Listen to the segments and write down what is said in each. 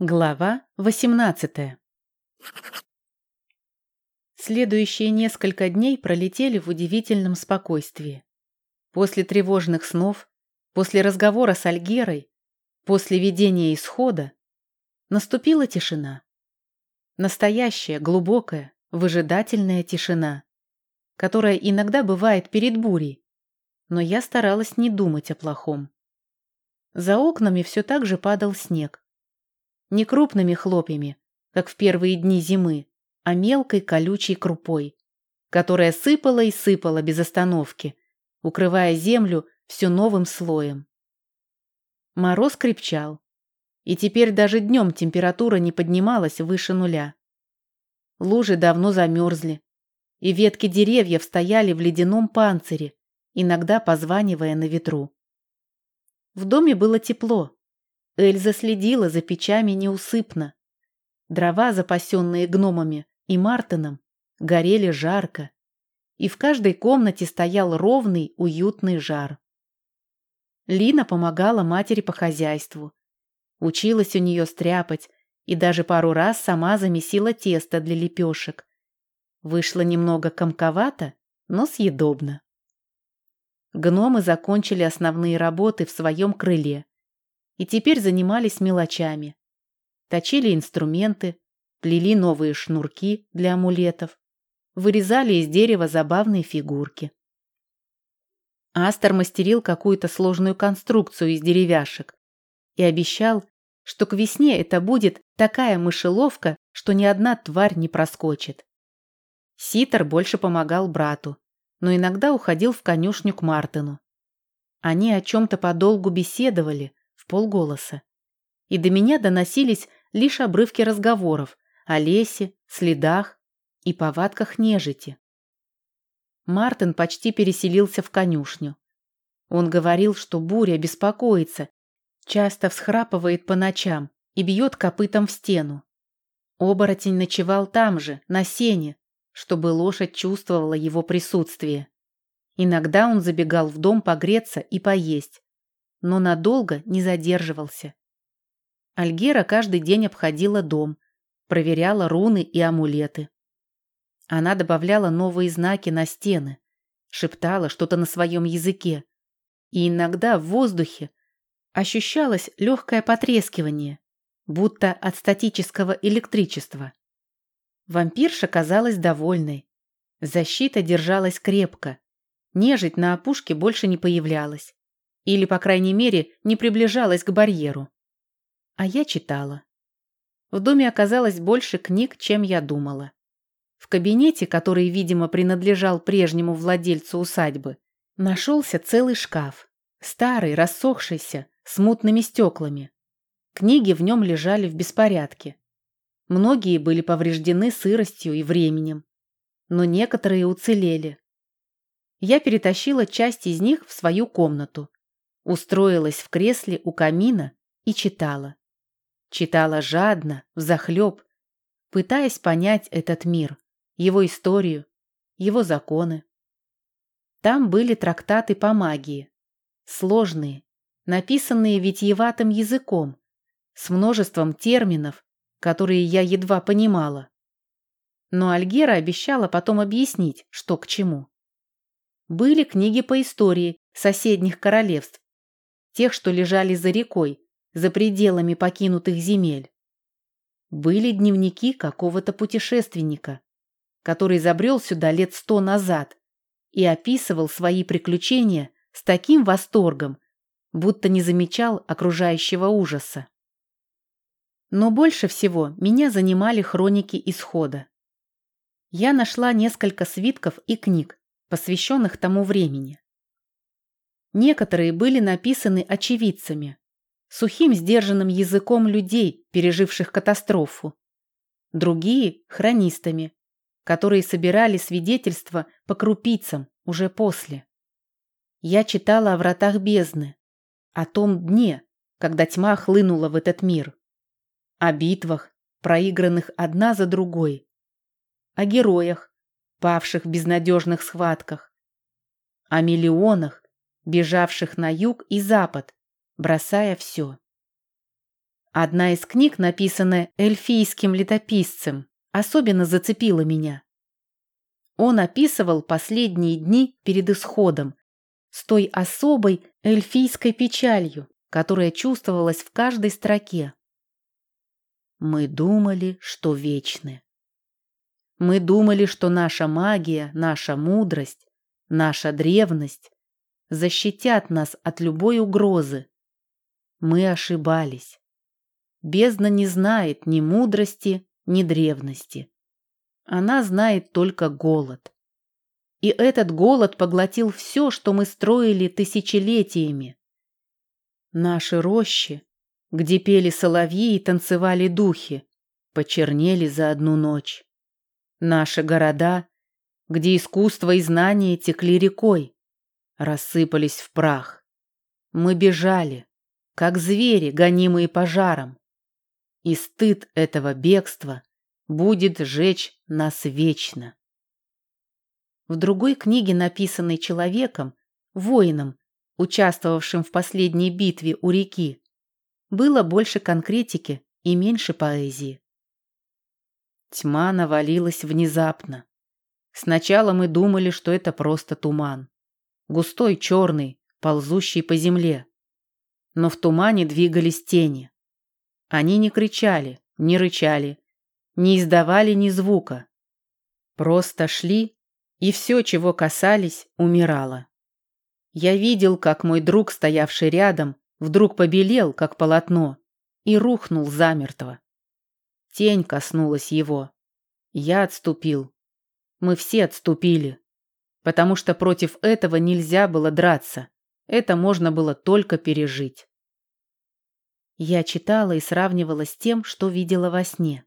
Глава 18 Следующие несколько дней пролетели в удивительном спокойствии. После тревожных снов, после разговора с Альгерой, после видения исхода, наступила тишина. Настоящая, глубокая, выжидательная тишина, которая иногда бывает перед бурей, но я старалась не думать о плохом. За окнами все так же падал снег не крупными хлопьями, как в первые дни зимы, а мелкой колючей крупой, которая сыпала и сыпала без остановки, укрывая землю все новым слоем. Мороз крепчал, и теперь даже днем температура не поднималась выше нуля. Лужи давно замерзли, и ветки деревьев стояли в ледяном панцире, иногда позванивая на ветру. В доме было тепло, Эльза следила за печами неусыпно. Дрова, запасенные гномами и Мартином, горели жарко, и в каждой комнате стоял ровный, уютный жар. Лина помогала матери по хозяйству. Училась у нее стряпать и даже пару раз сама замесила тесто для лепешек. Вышло немного комковато, но съедобно. Гномы закончили основные работы в своем крыле и теперь занимались мелочами. Точили инструменты, плели новые шнурки для амулетов, вырезали из дерева забавные фигурки. Астер мастерил какую-то сложную конструкцию из деревяшек и обещал, что к весне это будет такая мышеловка, что ни одна тварь не проскочит. Ситер больше помогал брату, но иногда уходил в конюшню к Мартину. Они о чем-то подолгу беседовали, в полголоса. И до меня доносились лишь обрывки разговоров о лесе, следах и повадках нежити. Мартин почти переселился в конюшню. Он говорил, что буря беспокоится, часто всхрапывает по ночам и бьет копытом в стену. Оборотень ночевал там же, на сене, чтобы лошадь чувствовала его присутствие. Иногда он забегал в дом погреться и поесть, но надолго не задерживался. Альгера каждый день обходила дом, проверяла руны и амулеты. Она добавляла новые знаки на стены, шептала что-то на своем языке, и иногда в воздухе ощущалось легкое потрескивание, будто от статического электричества. Вампирша казалась довольной. Защита держалась крепко. Нежить на опушке больше не появлялась. Или, по крайней мере, не приближалась к барьеру. А я читала. В доме оказалось больше книг, чем я думала. В кабинете, который, видимо, принадлежал прежнему владельцу усадьбы, нашелся целый шкаф. Старый, рассохшийся, с мутными стеклами. Книги в нем лежали в беспорядке. Многие были повреждены сыростью и временем. Но некоторые уцелели. Я перетащила часть из них в свою комнату Устроилась в кресле у камина и читала. Читала жадно, взахлеб, пытаясь понять этот мир, его историю, его законы. Там были трактаты по магии, сложные, написанные витиеватым языком, с множеством терминов, которые я едва понимала. Но Альгера обещала потом объяснить, что к чему. Были книги по истории соседних королевств, тех, что лежали за рекой, за пределами покинутых земель. Были дневники какого-то путешественника, который забрел сюда лет сто назад и описывал свои приключения с таким восторгом, будто не замечал окружающего ужаса. Но больше всего меня занимали хроники исхода. Я нашла несколько свитков и книг, посвященных тому времени. Некоторые были написаны очевидцами, сухим сдержанным языком людей, переживших катастрофу. Другие – хронистами, которые собирали свидетельства по крупицам уже после. Я читала о вратах бездны, о том дне, когда тьма хлынула в этот мир, о битвах, проигранных одна за другой, о героях, павших в безнадежных схватках, о миллионах, бежавших на юг и запад, бросая все. Одна из книг, написанная эльфийским летописцем, особенно зацепила меня. Он описывал последние дни перед исходом с той особой эльфийской печалью, которая чувствовалась в каждой строке. Мы думали, что вечны. Мы думали, что наша магия, наша мудрость, наша древность защитят нас от любой угрозы. Мы ошибались. Бездна не знает ни мудрости, ни древности. Она знает только голод. И этот голод поглотил все, что мы строили тысячелетиями. Наши рощи, где пели соловьи и танцевали духи, почернели за одну ночь. Наши города, где искусство и знания текли рекой, рассыпались в прах. Мы бежали, как звери, гонимые пожаром. И стыд этого бегства будет жечь нас вечно. В другой книге, написанной человеком, воином, участвовавшим в последней битве у реки, было больше конкретики и меньше поэзии. Тьма навалилась внезапно. Сначала мы думали, что это просто туман. Густой, черный, ползущий по земле. Но в тумане двигались тени. Они не кричали, не рычали, не издавали ни звука. Просто шли, и все, чего касались, умирало. Я видел, как мой друг, стоявший рядом, вдруг побелел, как полотно, и рухнул замертво. Тень коснулась его. Я отступил. Мы все отступили. Потому что против этого нельзя было драться. Это можно было только пережить. Я читала и сравнивала с тем, что видела во сне.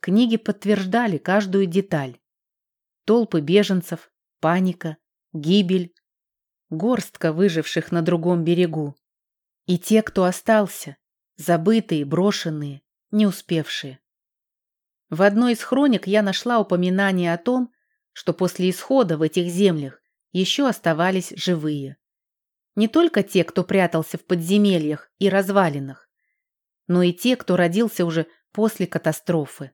Книги подтверждали каждую деталь. Толпы беженцев, паника, гибель, горстка выживших на другом берегу. И те, кто остался, забытые, брошенные, не успевшие. В одной из хроник я нашла упоминание о том, что после исхода в этих землях еще оставались живые. Не только те, кто прятался в подземельях и развалинах, но и те, кто родился уже после катастрофы.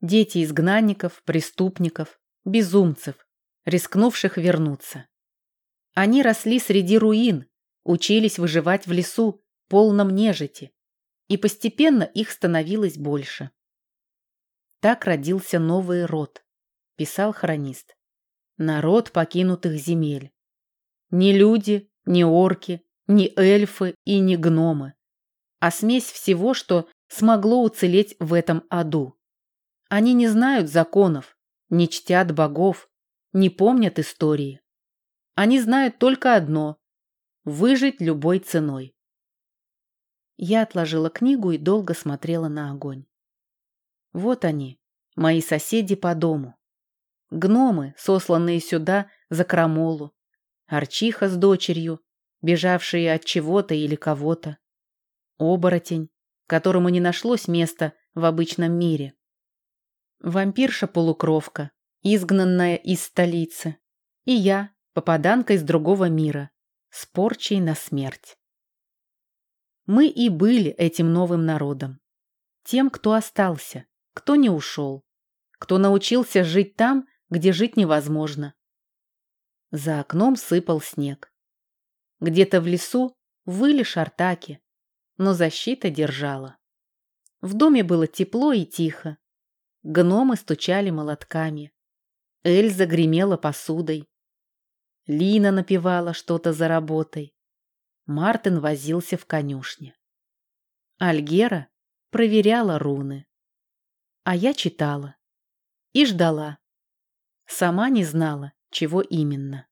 Дети изгнанников, преступников, безумцев, рискнувших вернуться. Они росли среди руин, учились выживать в лесу, полном нежити, и постепенно их становилось больше. Так родился новый род, писал хронист. Народ покинутых земель. Не люди, не орки, не эльфы и не гномы, а смесь всего, что смогло уцелеть в этом аду. Они не знают законов, не чтят богов, не помнят истории. Они знают только одно – выжить любой ценой. Я отложила книгу и долго смотрела на огонь. Вот они, мои соседи по дому. Гномы, сосланные сюда за крамолу. Арчиха с дочерью, бежавшие от чего-то или кого-то. Оборотень, которому не нашлось места в обычном мире. Вампирша-полукровка, изгнанная из столицы. И я, попаданка из другого мира, с порчей на смерть. Мы и были этим новым народом. Тем, кто остался, кто не ушел, кто научился жить там, где жить невозможно. За окном сыпал снег. Где-то в лесу выли шартаки, но защита держала. В доме было тепло и тихо. Гномы стучали молотками. Эльза гремела посудой. Лина напевала что-то за работой. Мартин возился в конюшне. Альгера проверяла руны. А я читала. И ждала. Сама не знала, чего именно.